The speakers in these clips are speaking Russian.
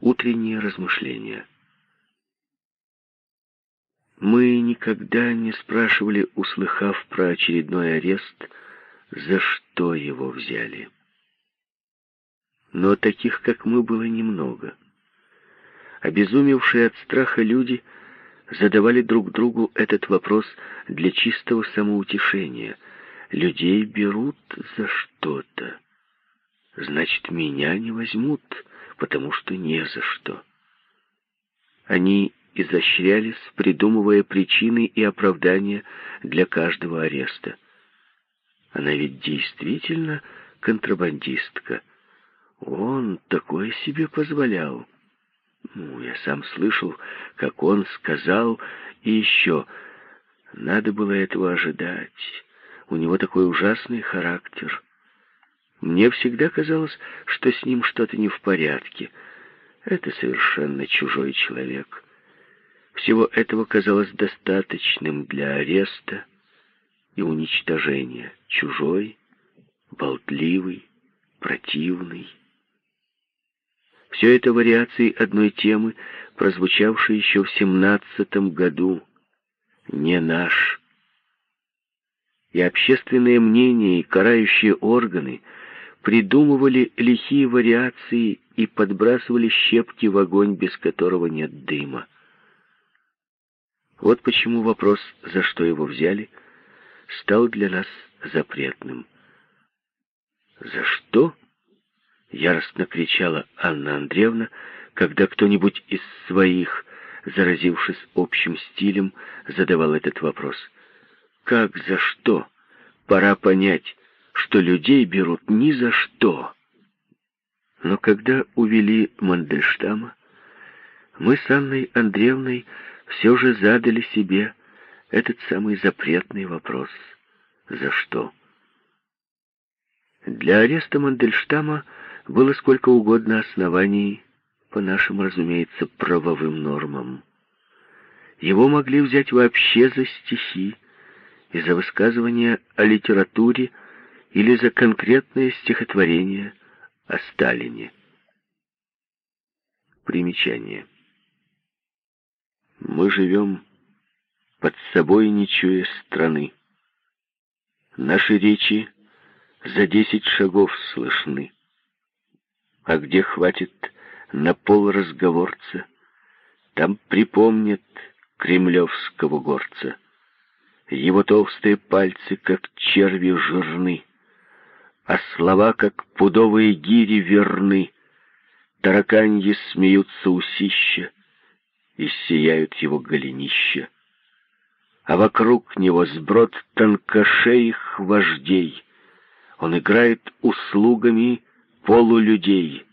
Утренние размышления. Мы никогда не спрашивали, услыхав про очередной арест, за что его взяли. Но таких, как мы, было немного. Обезумевшие от страха люди задавали друг другу этот вопрос для чистого самоутешения. Людей берут за что-то. Значит, меня не возьмут, потому что не за что. Они изощрялись, придумывая причины и оправдания для каждого ареста. Она ведь действительно контрабандистка. Он такое себе позволял. Ну, я сам слышал, как он сказал, и еще, надо было этого ожидать. У него такой ужасный характер. Мне всегда казалось, что с ним что-то не в порядке. Это совершенно чужой человек. Всего этого казалось достаточным для ареста и уничтожения. Чужой, болтливый, противный. Все это вариации одной темы, прозвучавшей еще в семнадцатом году. Не наш. И общественное мнение, и карающие органы придумывали лихие вариации и подбрасывали щепки в огонь, без которого нет дыма. Вот почему вопрос, за что его взяли, стал для нас запретным. «За что?» — яростно кричала Анна Андреевна, когда кто-нибудь из своих, заразившись общим стилем, задавал этот вопрос. «Как за что? Пора понять, что людей берут ни за что». Но когда увели Мандельштама, мы с Анной Андреевной все же задали себе этот самый запретный вопрос. За что? Для ареста Мандельштама было сколько угодно оснований, по нашим, разумеется, правовым нормам. Его могли взять вообще за стихи и за высказывания о литературе или за конкретное стихотворение о Сталине. Примечание. Мы живем под собой, не чуя страны. Наши речи за десять шагов слышны. А где хватит на пол разговорца, там припомнят кремлевского горца. Его толстые пальцы, как черви, жирны, а слова, как пудовые гири, верны. Тараканьи смеются усища, и сияют его голенища. А вокруг него сброд тонкошеих вождей. Он играет услугами полулюдей.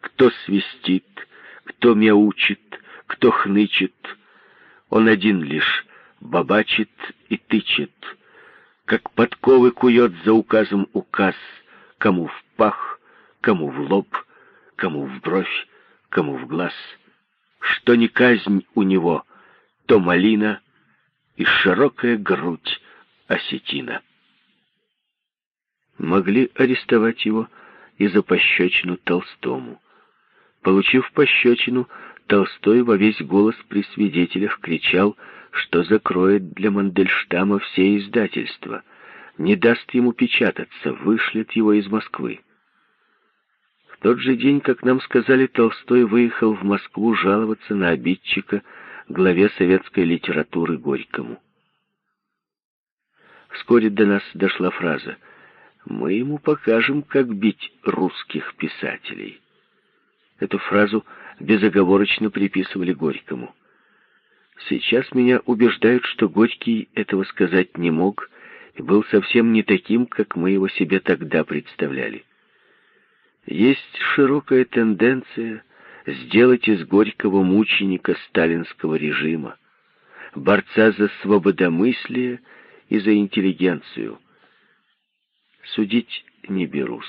Кто свистит, кто мяучит, кто хнычет. Он один лишь бабачит и тычет. Как подковы кует за указом указ, кому в пах, кому в лоб, кому в бровь, кому в глаз — что не казнь у него, то малина и широкая грудь осетина. Могли арестовать его и за пощечину Толстому. Получив пощечину, Толстой во весь голос при свидетелях кричал, что закроет для Мандельштама все издательства, не даст ему печататься, вышлет его из Москвы. В тот же день, как нам сказали, Толстой выехал в Москву жаловаться на обидчика главе советской литературы Горькому. Вскоре до нас дошла фраза «Мы ему покажем, как бить русских писателей». Эту фразу безоговорочно приписывали Горькому. Сейчас меня убеждают, что Горький этого сказать не мог и был совсем не таким, как мы его себе тогда представляли. Есть широкая тенденция сделать из Горького мученика сталинского режима, борца за свободомыслие и за интеллигенцию. Судить не берусь.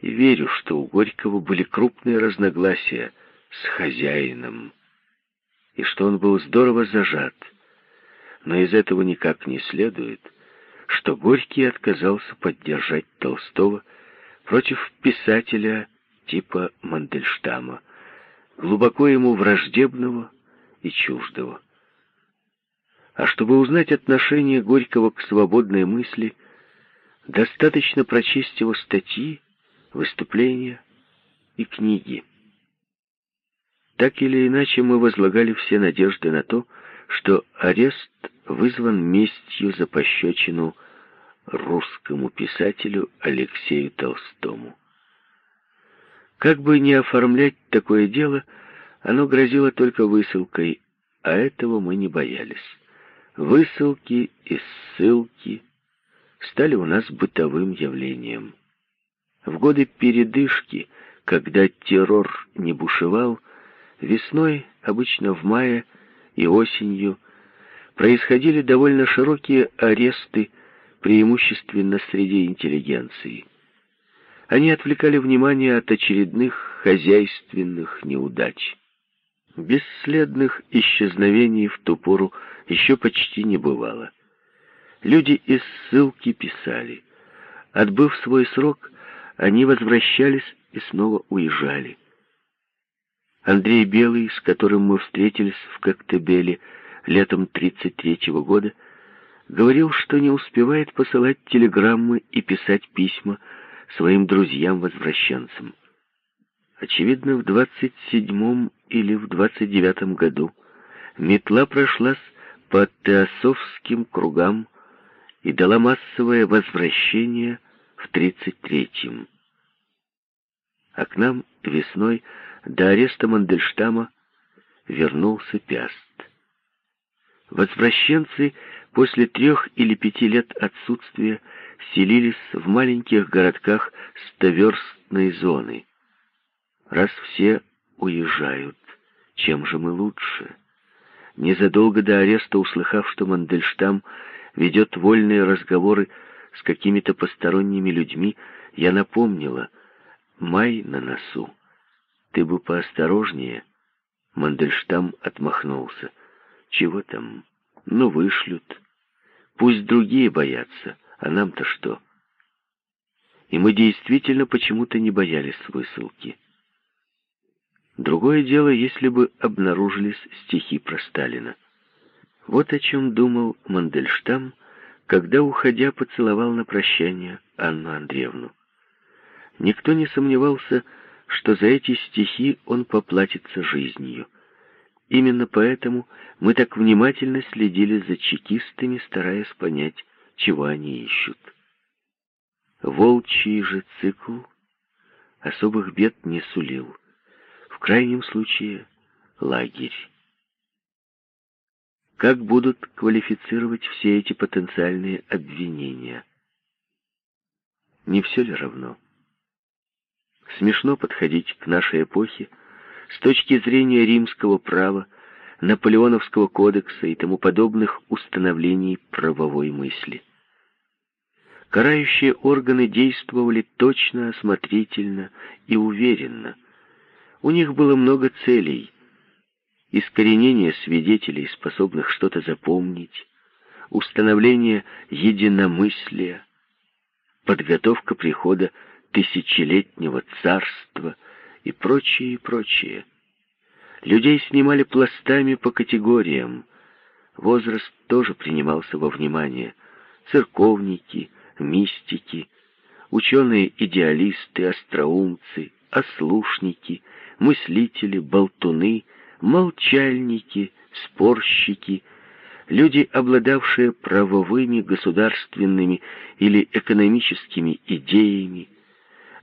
И верю, что у Горького были крупные разногласия с хозяином, и что он был здорово зажат. Но из этого никак не следует, что Горький отказался поддержать Толстого против писателя типа Мандельштама, глубоко ему враждебного и чуждого. А чтобы узнать отношение Горького к свободной мысли, достаточно прочесть его статьи, выступления и книги. Так или иначе мы возлагали все надежды на то, что арест вызван местью за пощечину русскому писателю Алексею Толстому. Как бы ни оформлять такое дело, оно грозило только высылкой, а этого мы не боялись. Высылки и ссылки стали у нас бытовым явлением. В годы передышки, когда террор не бушевал, весной, обычно в мае и осенью, происходили довольно широкие аресты, преимущественно среди интеллигенции. Они отвлекали внимание от очередных хозяйственных неудач. Бесследных исчезновений в ту пору еще почти не бывало. Люди из ссылки писали. Отбыв свой срок, они возвращались и снова уезжали. Андрей Белый, с которым мы встретились в Коктебеле летом 33-го года, говорил, что не успевает посылать телеграммы и писать письма своим друзьям-возвращенцам. Очевидно, в 27-м или в 29-м году метла прошлась по теософским кругам и дала массовое возвращение в 33-м. А к нам весной до ареста Мандельштама вернулся Пяст. Возвращенцы после трех или пяти лет отсутствия селились в маленьких городках стоверстной зоны. Раз все уезжают, чем же мы лучше? Незадолго до ареста, услыхав, что Мандельштам ведет вольные разговоры с какими-то посторонними людьми, я напомнила, май на носу. Ты бы поосторожнее. Мандельштам отмахнулся. Чего там? Ну, вышлют. Пусть другие боятся, а нам-то что? И мы действительно почему-то не боялись высылки. Другое дело, если бы обнаружились стихи про Сталина. Вот о чем думал Мандельштам, когда, уходя, поцеловал на прощание Анну Андреевну. Никто не сомневался, что за эти стихи он поплатится жизнью. Именно поэтому мы так внимательно следили за чекистами, стараясь понять, чего они ищут. Волчий же цикл особых бед не сулил. В крайнем случае лагерь. Как будут квалифицировать все эти потенциальные обвинения? Не все ли равно? Смешно подходить к нашей эпохе с точки зрения римского права, Наполеоновского кодекса и тому подобных установлений правовой мысли. Карающие органы действовали точно, осмотрительно и уверенно. У них было много целей. Искоренение свидетелей, способных что-то запомнить, установление единомыслия, подготовка прихода тысячелетнего царства и прочее, и прочее. Людей снимали пластами по категориям. Возраст тоже принимался во внимание. Церковники, мистики, ученые-идеалисты, остроумцы, ослушники, мыслители, болтуны, молчальники, спорщики, люди, обладавшие правовыми, государственными или экономическими идеями,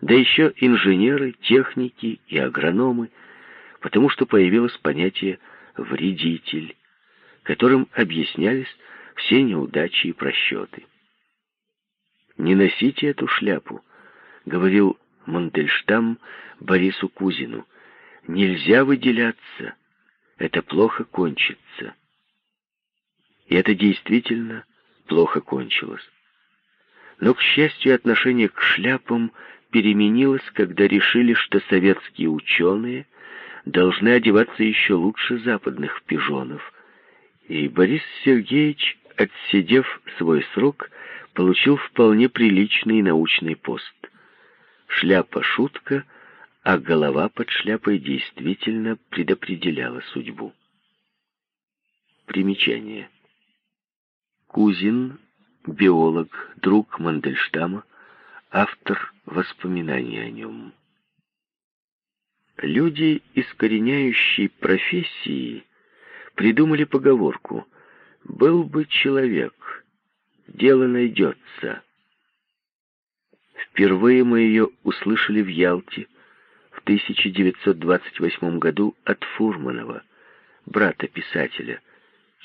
да еще инженеры, техники и агрономы, потому что появилось понятие «вредитель», которым объяснялись все неудачи и просчеты. «Не носите эту шляпу», — говорил Мандельштам Борису Кузину. «Нельзя выделяться, это плохо кончится». И это действительно плохо кончилось. Но, к счастью, отношение к шляпам переменилось, когда решили, что советские ученые должны одеваться еще лучше западных пижонов. И Борис Сергеевич, отсидев свой срок, получил вполне приличный научный пост. Шляпа-шутка а голова под шляпой действительно предопределяла судьбу. Примечание. Кузин, биолог, друг Мандельштама, автор воспоминаний о нем. Люди, искореняющие профессии, придумали поговорку «Был бы человек, дело найдется». Впервые мы ее услышали в Ялте в 1928 году от Фурманова, брата писателя,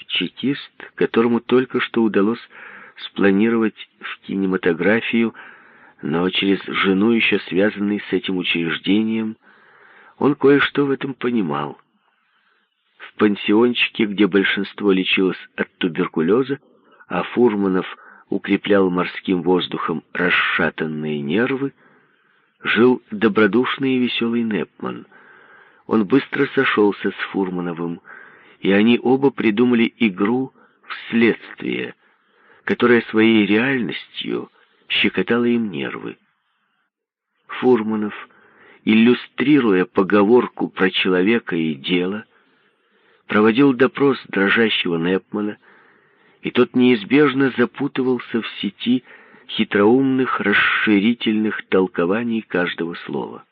чекист, которому только что удалось спланировать в кинематографию, но через жену, еще связанный с этим учреждением, он кое-что в этом понимал. В пансиончике, где большинство лечилось от туберкулеза, а Фурманов укреплял морским воздухом расшатанные нервы, жил добродушный и веселый Непман. Он быстро сошелся с Фурмановым, и они оба придумали игру в следствие, которая своей реальностью щекотала им нервы. Фурманов, иллюстрируя поговорку про человека и дело, проводил допрос дрожащего Непмана, и тот неизбежно запутывался в сети хитроумных расширительных толкований каждого слова.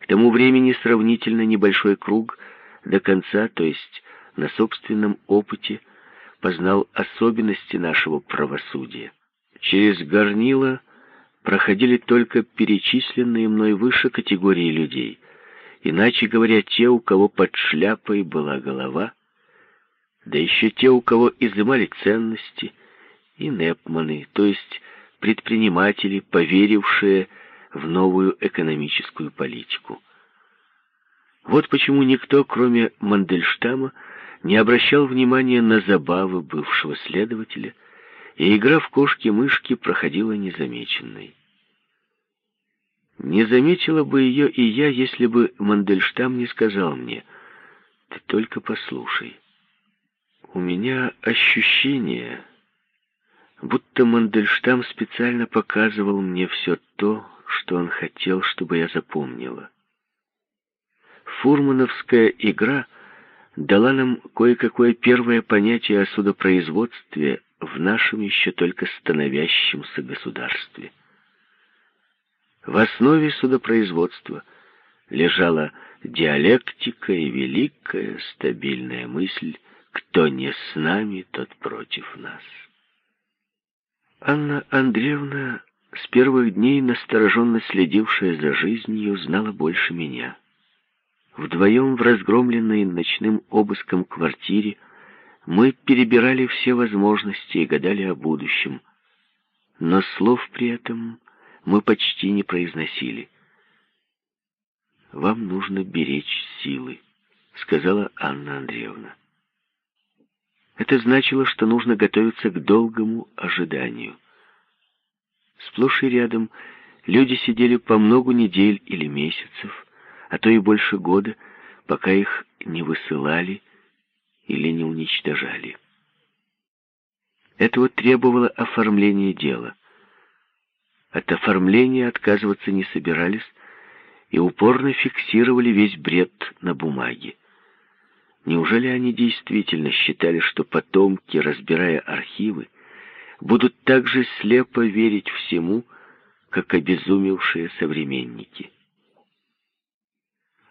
К тому времени сравнительно небольшой круг до конца, то есть на собственном опыте, познал особенности нашего правосудия. Через горнило проходили только перечисленные мной выше категории людей, иначе говоря, те, у кого под шляпой была голова, да еще те, у кого изымали ценности, и непманы, то есть предприниматели, поверившие в новую экономическую политику. Вот почему никто, кроме Мандельштама, не обращал внимания на забавы бывшего следователя, и игра в кошки-мышки проходила незамеченной. Не заметила бы ее и я, если бы Мандельштам не сказал мне, «Ты только послушай». У меня ощущение, будто Мандельштам специально показывал мне все то, что он хотел, чтобы я запомнила. Фурмановская игра дала нам кое-какое первое понятие о судопроизводстве в нашем еще только становящемся государстве. В основе судопроизводства лежала диалектика и великая стабильная мысль «Кто не с нами, тот против нас». Анна Андреевна, с первых дней настороженно следившая за жизнью, знала больше меня. Вдвоем в разгромленной ночным обыском квартире мы перебирали все возможности и гадали о будущем, но слов при этом мы почти не произносили. «Вам нужно беречь силы», — сказала Анна Андреевна. Это значило, что нужно готовиться к долгому ожиданию. Сплошь и рядом люди сидели по многу недель или месяцев, а то и больше года, пока их не высылали или не уничтожали. Этого требовало оформление дела. От оформления отказываться не собирались и упорно фиксировали весь бред на бумаге. Неужели они действительно считали, что потомки, разбирая архивы, будут так же слепо верить всему, как обезумевшие современники?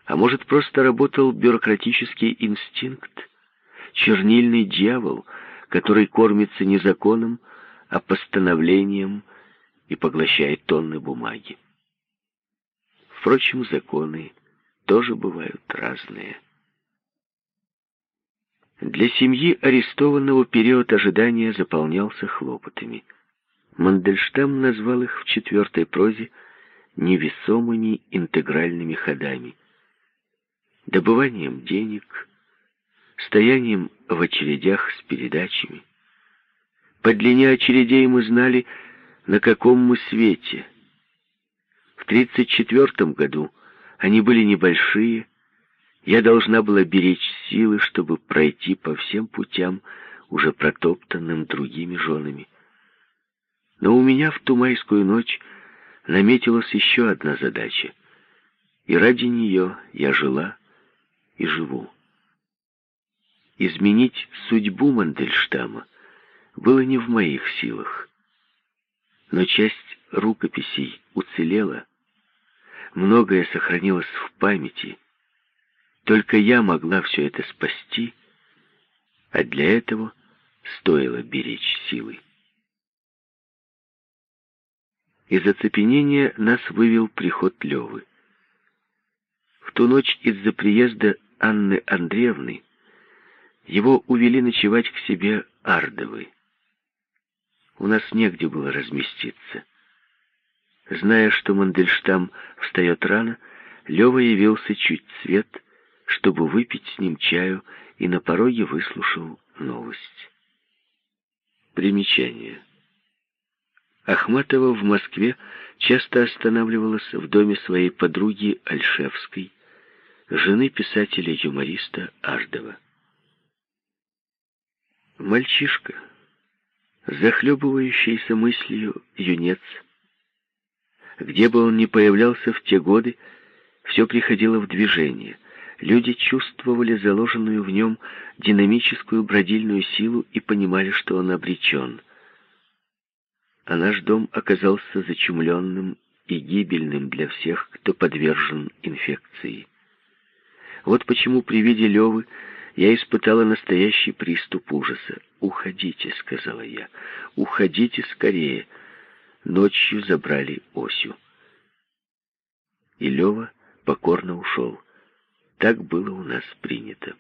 А может, просто работал бюрократический инстинкт, чернильный дьявол, который кормится не законом, а постановлением и поглощает тонны бумаги. Впрочем, законы тоже бывают разные. Для семьи арестованного период ожидания заполнялся хлопотами. Мандельштам назвал их в четвертой прозе невесомыми интегральными ходами. Добыванием денег, стоянием в очередях с передачами. По длине очередей мы знали, на каком мы свете. В 1934 году они были небольшие. Я должна была беречь силы, чтобы пройти по всем путям, уже протоптанным другими женами. Но у меня в ту майскую ночь наметилась еще одна задача И ради нее я жила и живу. Изменить судьбу Мандельштама было не в моих силах. Но часть рукописей уцелела, многое сохранилось в памяти. Только я могла все это спасти, а для этого стоило беречь силы. Из оцепенения нас вывел приход Левы. В ту ночь из-за приезда Анны Андреевны его увели ночевать к себе Ардовы. У нас негде было разместиться. Зная, что Мандельштам встает рано, Лева явился чуть свет, чтобы выпить с ним чаю, и на пороге выслушал новость. Примечание. Ахматова в Москве часто останавливалась в доме своей подруги Альшевской, жены писателя-юмориста Ардова. Мальчишка, захлебывающийся мыслью юнец, где бы он ни появлялся в те годы, все приходило в движение. Люди чувствовали заложенную в нем динамическую бродильную силу и понимали, что он обречен. А наш дом оказался зачумленным и гибельным для всех, кто подвержен инфекции. Вот почему при виде Левы я испытала настоящий приступ ужаса. «Уходите», — сказала я, — «уходите скорее». Ночью забрали Осю. И Лева покорно ушел. Так было у нас принято.